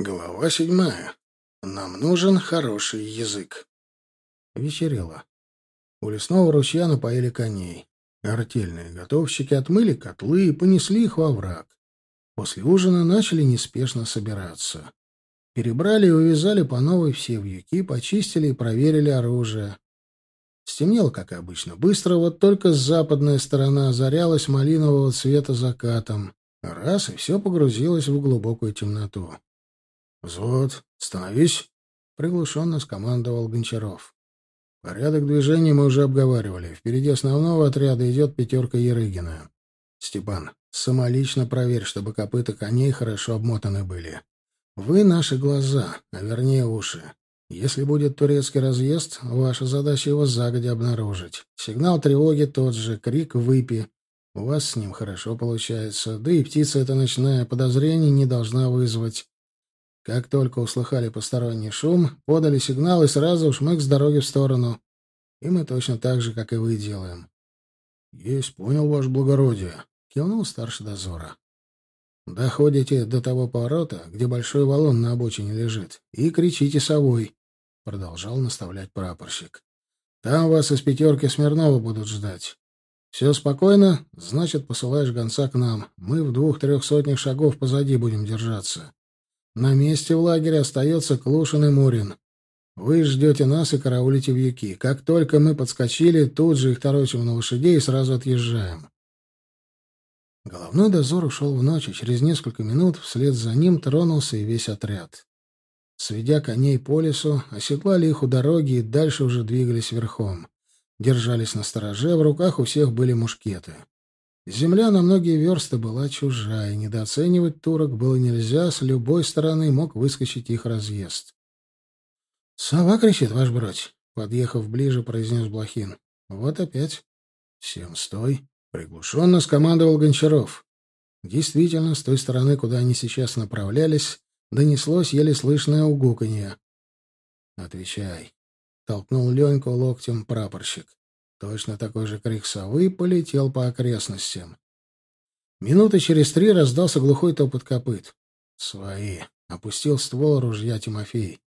Глава седьмая. Нам нужен хороший язык. Вечерело. У лесного ручья напоили коней. Артельные готовщики отмыли котлы и понесли их во враг. После ужина начали неспешно собираться. Перебрали и увязали по новой все вьюки, почистили и проверили оружие. Стемнело, как обычно, быстро, вот только западная сторона озарялась малинового цвета закатом. Раз, и все погрузилось в глубокую темноту. «Взвод, становись!» — приглушенно скомандовал Гончаров. «Порядок движения мы уже обговаривали. Впереди основного отряда идет пятерка Ерыгина. Степан, самолично проверь, чтобы копыта коней хорошо обмотаны были. Вы — наши глаза, а вернее уши. Если будет турецкий разъезд, ваша задача его загодя обнаружить. Сигнал тревоги тот же, крик «выпи». У вас с ним хорошо получается, да и птица эта ночная подозрений не должна вызвать. Как только услыхали посторонний шум, подали сигнал и сразу шмык с дороги в сторону. И мы точно так же, как и вы, делаем. — Есть, понял, ваше благородие, — кивнул старший дозора. — Доходите до того поворота, где большой валун на обочине лежит, и кричите совой, — продолжал наставлять прапорщик. — Там вас из пятерки Смирнова будут ждать. Все спокойно, значит, посылаешь гонца к нам. Мы в двух-трех сотнях шагов позади будем держаться. На месте в лагере остается Клушин и Мурин. Вы ждете нас и караулите вьюки. Как только мы подскочили, тут же их торочим на лошадей и сразу отъезжаем. Головной дозор ушел в ночь, и через несколько минут вслед за ним тронулся и весь отряд. Сведя коней по лесу, оседлали их у дороги и дальше уже двигались верхом. Держались на стороже, в руках у всех были мушкеты. Земля на многие версты была чужая, недооценивать турок было нельзя, с любой стороны мог выскочить их разъезд. — Сова кричит, ваш брать, — подъехав ближе, произнес Блохин. — Вот опять. — Всем стой, — приглушенно скомандовал Гончаров. Действительно, с той стороны, куда они сейчас направлялись, донеслось еле слышное угуканье. — Отвечай, — толкнул Леньку локтем прапорщик. Точно такой же крик совы полетел по окрестностям. Минуты через три раздался глухой топот копыт. «Свои!» — опустил ствол ружья Тимофей.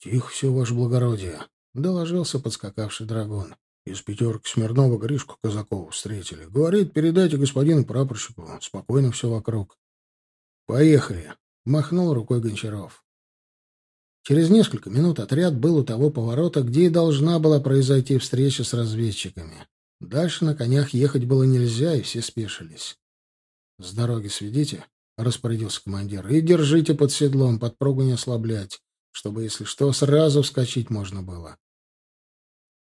«Тихо все, ваше благородие!» — доложился подскакавший драгон. Из пятерки Смирнова Гришку Казакову встретили. Говорит, передайте господину прапорщику. Спокойно все вокруг. «Поехали!» — махнул рукой Гончаров. Через несколько минут отряд был у того поворота, где и должна была произойти встреча с разведчиками. Дальше на конях ехать было нельзя, и все спешились. — С дороги сведите, — распорядился командир, — и держите под седлом, подпругу не ослаблять, чтобы, если что, сразу вскочить можно было.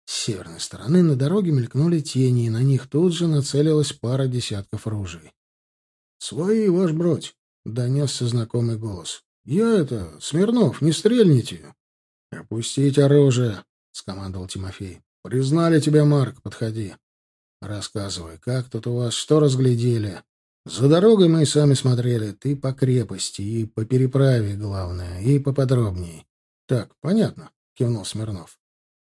С северной стороны на дороге мелькнули тени, и на них тут же нацелилась пара десятков ружей. — Свои, ваш бродь! — донесся знакомый голос. «Я это... Смирнов, не стрельните!» «Опустить оружие!» — скомандовал Тимофей. «Признали тебя, Марк, подходи. Рассказывай, как тут у вас, что разглядели? За дорогой мы и сами смотрели. Ты по крепости и по переправе, главное, и поподробней». «Так, понятно», — кивнул Смирнов.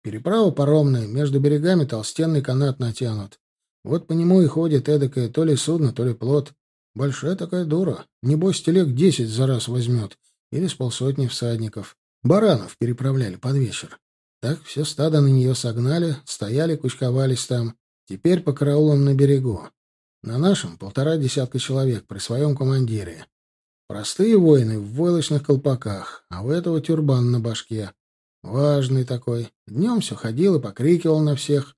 «Переправа паромная, между берегами толстенный канат натянут. Вот по нему и ходит эдакое то ли судно, то ли плот. Большая такая дура. Небось, телег десять за раз возьмет или с полсотни всадников. Баранов переправляли под вечер. Так все стадо на нее согнали, стояли, кучковались там. Теперь по караулам на берегу. На нашем полтора десятка человек при своем командире. Простые воины в войлочных колпаках, а у этого тюрбан на башке. Важный такой. Днем все ходил и покрикивал на всех.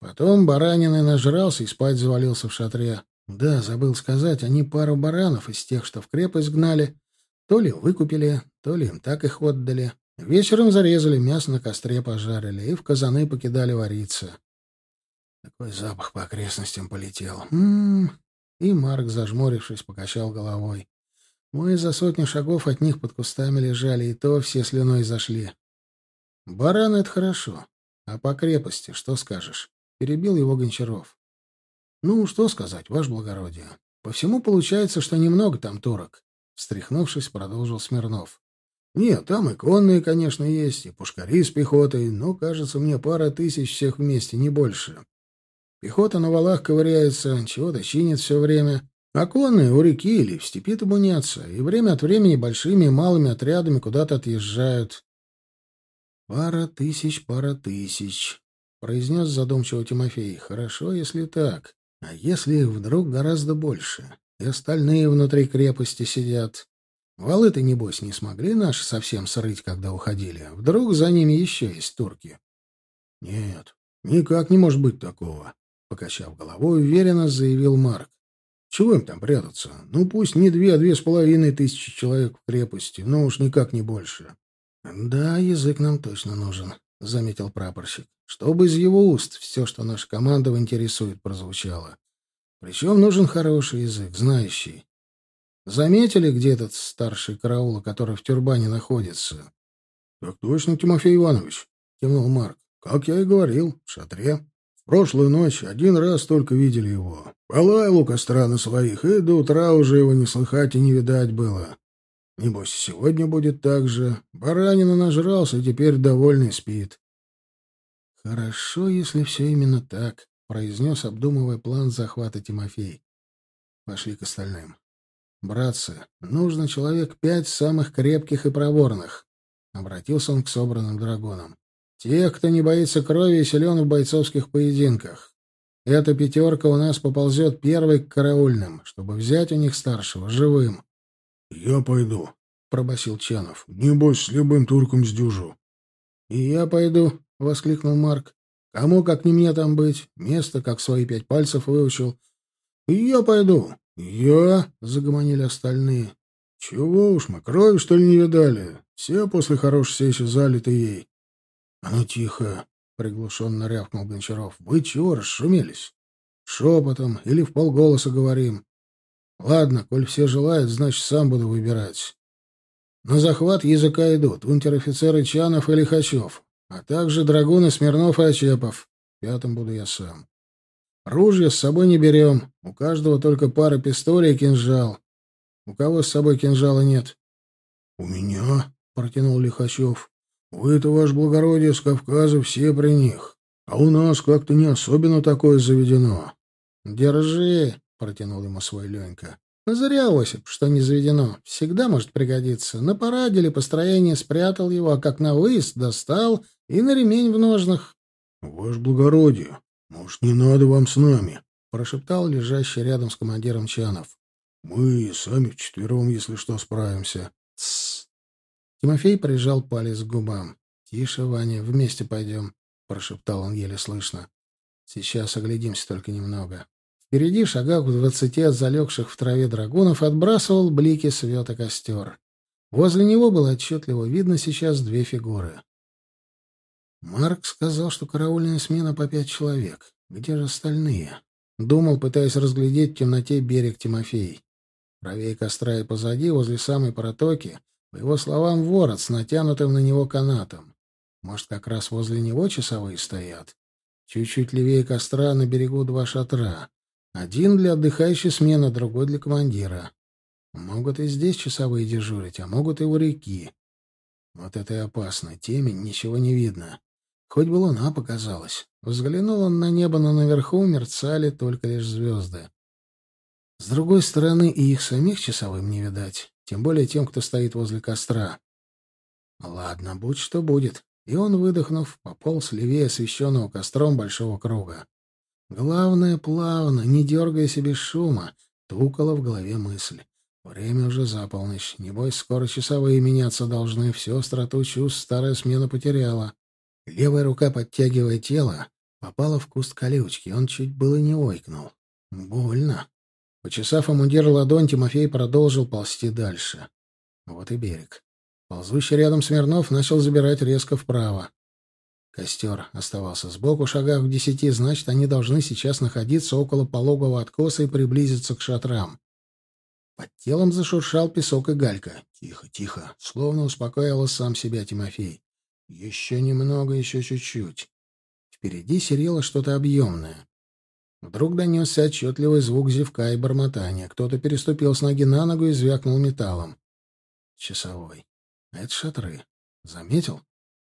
Потом баранины нажрался и спать завалился в шатре. Да, забыл сказать, они пару баранов из тех, что в крепость гнали, то ли выкупили, то ли им так их отдали. Вечером зарезали, мясо на костре пожарили и в казаны покидали вариться. Такой запах по окрестностям полетел. М -м -м. И Марк, зажмурившись, покачал головой. Мы за сотню шагов от них под кустами лежали, и то все слюной зашли. Баран — это хорошо. А по крепости что скажешь? Перебил его Гончаров. Ну, что сказать, ваше благородие. По всему получается, что немного там турок. Встряхнувшись, продолжил Смирнов. «Нет, там и конные, конечно, есть, и пушкари с пехотой, но, кажется, мне пара тысяч всех вместе, не больше. Пехота на валах ковыряется, чего-то чинит все время, А конные у реки или в степи табунятся, и время от времени большими и малыми отрядами куда-то отъезжают. Пара тысяч, пара тысяч, — произнес задумчиво Тимофей. Хорошо, если так. А если их вдруг гораздо больше, и остальные внутри крепости сидят? Валы-то, небось, не смогли наши совсем срыть, когда уходили. Вдруг за ними еще есть турки? — Нет, никак не может быть такого, — покачав головой, уверенно заявил Марк. — Чего им там прятаться? Ну, пусть не две, а две с половиной тысячи человек в крепости, но уж никак не больше. — Да, язык нам точно нужен, — заметил прапорщик. — Чтобы из его уст все, что наша команда интересует, прозвучало. Причем нужен хороший язык, знающий. Заметили, где этот старший караула, который в тюрбане находится? — Так точно, Тимофей Иванович, — кивнул Марк. — Как я и говорил, в шатре. В прошлую ночь один раз только видели его. Полаял у костра на своих, и до утра уже его не слыхать и не видать было. Небось, сегодня будет так же. Баранина нажрался, теперь довольный спит. — Хорошо, если все именно так, — произнес, обдумывая план захвата Тимофей. Пошли к остальным. «Братцы, нужно человек пять самых крепких и проворных», — обратился он к собранным драгонам. «Тех, кто не боится крови и силен в бойцовских поединках. Эта пятерка у нас поползет первой к караульным, чтобы взять у них старшего живым». «Я пойду», — пробасил Чанов. «Небось, с любым турком сдюжу». «И я пойду», — воскликнул Марк. «Кому, как не мне там быть? Место, как свои пять пальцев выучил». «И я пойду», «Я?» — загомонили остальные. «Чего уж мы, крови, что ли, не видали? Все после хорошей сечи залиты ей». «А ну, тихо!» — приглушенно рявкнул Гончаров. «Вы чего расшумелись? Шепотом или в полголоса говорим? Ладно, коль все желают, значит, сам буду выбирать. На захват языка идут унтер-офицеры Чанов и Лихачев, а также драгуны Смирнов и Очепов. Пятым буду я сам. Ружья с собой не берем. У каждого только пара пистолей и кинжал. У кого с собой кинжала нет? — У меня, — протянул Лихачев. — Вы-то, ваше благородие, с Кавказа все при них. А у нас как-то не особенно такое заведено. — Держи, — протянул ему свой Ленька. — Зря, Осип, что не заведено. Всегда может пригодиться. На параде или построении спрятал его, а как на выезд достал и на ремень в ножнах. — Ваше благородие, «Может, не надо вам с нами?» — прошептал лежащий рядом с командиром Чанов. «Мы сами вчетвером, если что, справимся». «Тссс!» Тимофей прижал палец к губам. «Тише, Ваня, вместе пойдем», — прошептал он еле слышно. «Сейчас оглядимся только немного». Впереди, шагах в двадцати от залегших в траве драгунов, отбрасывал блики света костер. Возле него было отчетливо видно сейчас две фигуры. Марк сказал, что караульная смена по пять человек. Где же остальные? Думал, пытаясь разглядеть в темноте берег Тимофей. Правее костра и позади, возле самой протоки, по его словам, ворот с натянутым на него канатом. Может, как раз возле него часовые стоят? Чуть-чуть левее костра на берегу два шатра. Один для отдыхающей смены, другой для командира. Могут и здесь часовые дежурить, а могут и у реки. Вот это и опасно. Темень, ничего не видно. Хоть бы луна показалась. Взглянул он на небо, но наверху мерцали только лишь звезды. С другой стороны, и их самих часовым не видать, тем более тем, кто стоит возле костра. Ладно, будь что будет. И он, выдохнув, пополз левее освещенного костром большого круга. Главное, плавно, не дергаясь без шума, тукала в голове мысль. Время уже за полночь. Небось, скоро часовые меняться должны. Всю остроту чувств старая смена потеряла. Левая рука, подтягивая тело, попала в куст колючки. Он чуть было не ойкнул. Больно. Почесав мундир ладонь, Тимофей продолжил ползти дальше. Вот и берег. Ползущий рядом Смирнов начал забирать резко вправо. Костер оставался сбоку, шагах в десяти, значит, они должны сейчас находиться около пологого откоса и приблизиться к шатрам. Под телом зашуршал песок и галька. Тихо, тихо, словно успокаивал сам себя Тимофей. Еще немного, еще чуть-чуть. Впереди серело что-то объемное. Вдруг донесся отчетливый звук зевка и бормотания. Кто-то переступил с ноги на ногу и звякнул металлом. Часовой. А это шатры. Заметил?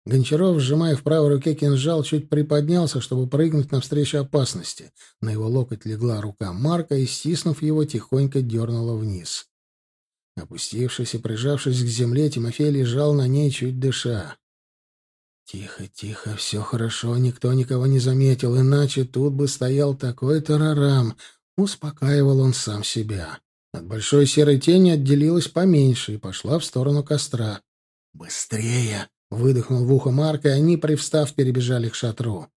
Гончаров, сжимая в правой руке кинжал, чуть приподнялся, чтобы прыгнуть навстречу опасности. На его локоть легла рука Марка и, стиснув его, тихонько дернула вниз. Опустившись и прижавшись к земле, Тимофей лежал на ней, чуть дыша. Тихо, тихо, все хорошо, никто никого не заметил, иначе тут бы стоял такой тарарам. Успокаивал он сам себя. От большой серой тени отделилась поменьше и пошла в сторону костра. «Быстрее!» — выдохнул в ухо Марк, и они, привстав, перебежали к шатру.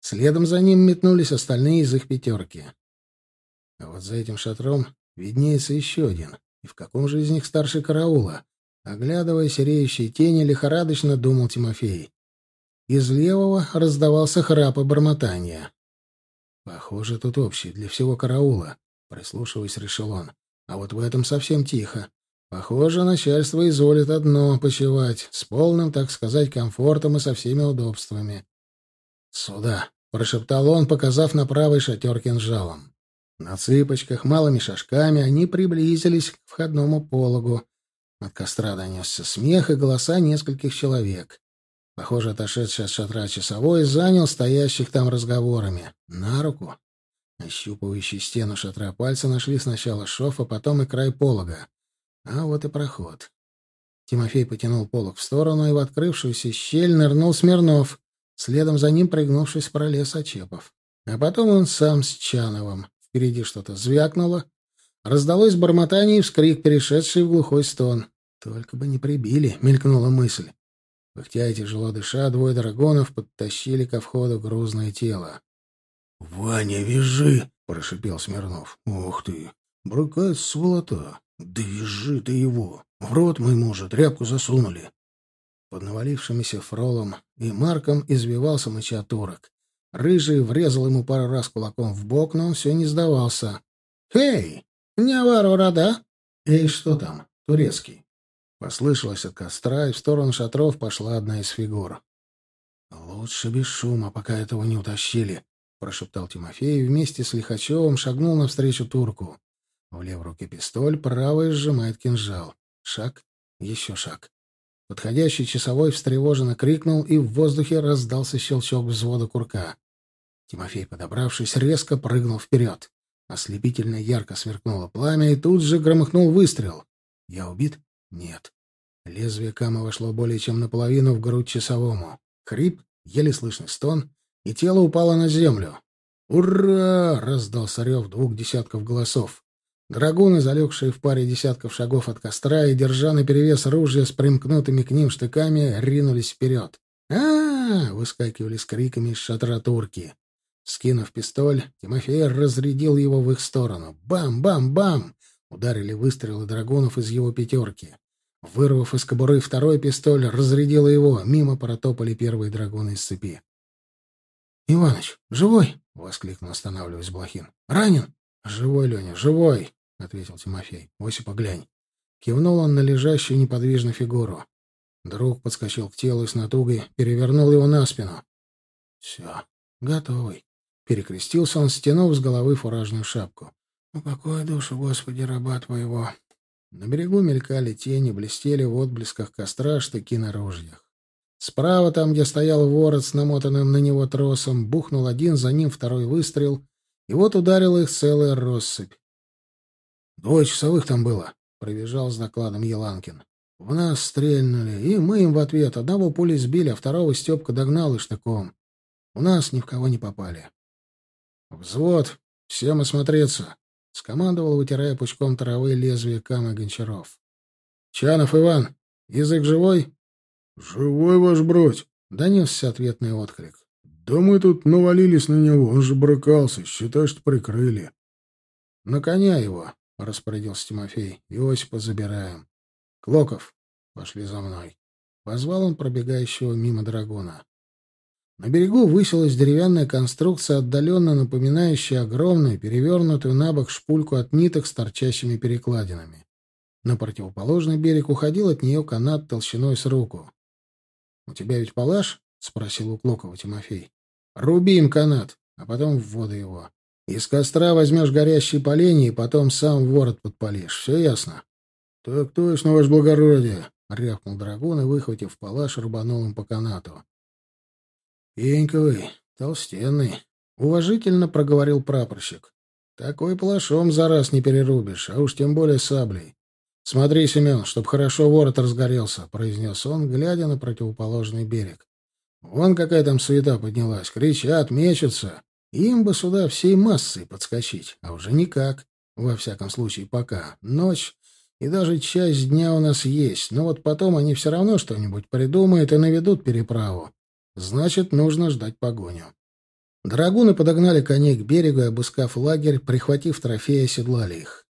Следом за ним метнулись остальные из их пятерки. А вот за этим шатром виднеется еще один. И в каком же из них старший караула? Оглядывая сереющие тени, лихорадочно думал Тимофей. Из левого раздавался храп и бормотание. «Похоже, тут общий для всего караула», — прислушиваясь, решил он. «А вот в этом совсем тихо. Похоже, начальство изволит одно почевать, с полным, так сказать, комфортом и со всеми удобствами». «Сюда», — прошептал он, показав на правый шатер кинжалом. На цыпочках, малыми шажками они приблизились к входному пологу. От костра донесся смех и голоса нескольких человек. Похоже, отошедший от шатра часовой занял стоящих там разговорами. На руку. Ощупывающие стену шатра пальцы нашли сначала шов, а потом и край полога. А вот и проход. Тимофей потянул полог в сторону, и в открывшуюся щель нырнул Смирнов. Следом за ним, пригнувшись, пролез Очепов. А потом он сам с Чановым. Впереди что-то звякнуло. Раздалось бормотание и вскрик, перешедший в глухой стон. «Только бы не прибили», — мелькнула мысль. Пыхтя и тяжело дыша, двое драгонов подтащили ко входу грузное тело. — Ваня, вяжи! — прошипел Смирнов. — Ух ты! Брыкает сволота! Да ты его! В рот мы ему тряпку засунули! Под навалившимися фролом и Марком извивался мыча турок. Рыжий врезал ему пару раз кулаком в бок, но он все не сдавался. «Эй, не варвара, да?» «Эй, что там? Турецкий?» Послышалось от костра, и в сторону шатров пошла одна из фигур. «Лучше без шума, пока этого не утащили», — прошептал Тимофей и вместе с Лихачевым шагнул навстречу турку. В левой руке пистоль, правой сжимает кинжал. Шаг, еще шаг. Подходящий часовой встревоженно крикнул, и в воздухе раздался щелчок взвода курка. Тимофей, подобравшись, резко прыгнул вперед. Ослепительно ярко сверкнуло пламя, и тут же громыхнул выстрел. «Я убит?» Нет. Лезвие Кама вошло более чем наполовину в грудь часовому. Хрип, еле слышный стон, и тело упало на землю. «Ура!» — раздался рев двух десятков голосов. Драгуны, залегшие в паре десятков шагов от костра и держа наперевес ружья с примкнутыми к ним штыками, ринулись вперед. а, -а, -а выскакивали с криками из шатра турки. Скинув пистоль, Тимофей разрядил его в их сторону. Бам-бам-бам! Ударили выстрелы драгунов из его пятерки. Вырвав из кобуры второй пистоль, разрядила его. Мимо протопали первые драгуны из цепи. — Иваныч, живой? — воскликнул, останавливаясь Блохин. — Ранен? — Живой, Леня, живой, — ответил Тимофей. — Осипа, глянь. Кивнул он на лежащую неподвижную фигуру. Друг подскочил к телу с натугой перевернул его на спину. — Все, готовый. Перекрестился он, стянув с головы фуражную шапку. «Упокой душу, Господи, раба твоего!» На берегу мелькали тени, блестели в отблесках костра штыки на ружьях. Справа, там, где стоял ворот с намотанным на него тросом, бухнул один, за ним второй выстрел, и вот ударила их целая россыпь. «Двое часовых там было», — пробежал с докладом Еланкин. «В нас стрельнули, и мы им в ответ. Одного пули сбили, а второго Степка догнал и штыком. У нас ни в кого не попали». «Взвод! Всем осмотреться!» — скомандовал, вытирая пучком травы лезвие камы Гончаров. — Чанов Иван, язык живой? — Живой, ваш бродь! — донесся ответный отклик. — Да мы тут навалились на него, он же брыкался, считай, что прикрыли. — На коня его, — распорядился Тимофей. — Иосипа забираем. — Клоков, пошли за мной. Позвал он пробегающего мимо драгона. На берегу высилась деревянная конструкция, отдаленно напоминающая огромную, перевернутую на бок шпульку от ниток с торчащими перекладинами. На противоположный берег уходил от нее канат толщиной с руку. — У тебя ведь палаш? — спросил у Клокова Тимофей. — Руби им канат, а потом в воду его. Из костра возьмешь горящие поленья и потом сам ворот подпалишь. Все ясно? — Так точно, ваше благородие, — рявкнул драгун и, выхватив палаш, рубанул им по канату. «Пеньковый, толстенный», — уважительно проговорил прапорщик. «Такой плашом за раз не перерубишь, а уж тем более саблей. Смотри, Семен, чтоб хорошо ворот разгорелся», — произнес он, глядя на противоположный берег. «Вон какая там суета поднялась, кричат, мечутся. Им бы сюда всей массой подскочить, а уже никак. Во всяком случае, пока. Ночь и даже часть дня у нас есть, но вот потом они все равно что-нибудь придумают и наведут переправу. Значит, нужно ждать погоню. Драгуны подогнали коней к берегу и, обыскав лагерь, прихватив трофеи, оседлали их.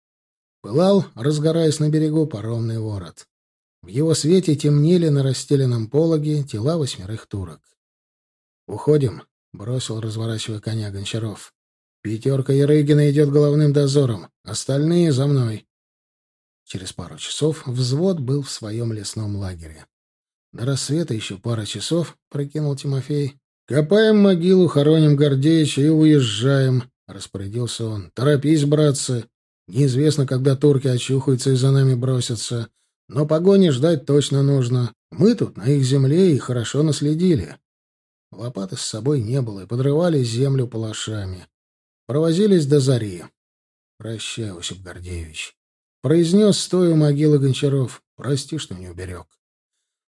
Пылал, разгораясь на берегу, паромный ворот. В его свете темнели на расстеленном пологе тела восьмерых турок. «Уходим», — бросил, разворачивая коня Гончаров. «Пятерка Ярыгина идет головным дозором. Остальные за мной». Через пару часов взвод был в своем лесном лагере. До рассвета еще пара часов, — прикинул Тимофей. «Копаем могилу, хороним Гордеича и уезжаем», — распорядился он. «Торопись, братцы. Неизвестно, когда турки очухаются и за нами бросятся. Но погони ждать точно нужно. Мы тут, на их земле, и хорошо наследили. Лопаты с собой не было, и подрывали землю палашами. Провозились до зари. Прощай, Осип Гордеевич. Произнес, стоя у могилы Гончаров. Прости, что не уберег.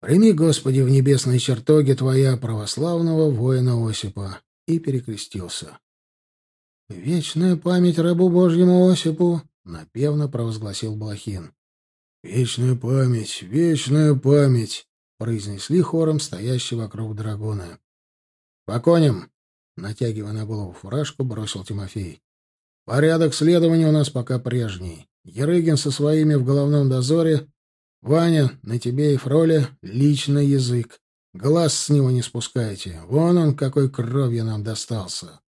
Прими, Господи, в небесной чертоге Твоя православного воина Осипа. И перекрестился. Вечная память рабу Божьему Осипу, напевно провозгласил Блохин. Вечная память, вечная память, произнесли хором стоящие вокруг драгона. «По коням!» — натягивая на голову фуражку, бросил Тимофей. «Порядок следования у нас пока прежний. Ерыгин со своими в головном дозоре. Ваня, на тебе и Фроле личный язык. Глаз с него не спускайте. Вон он, какой кровью нам достался».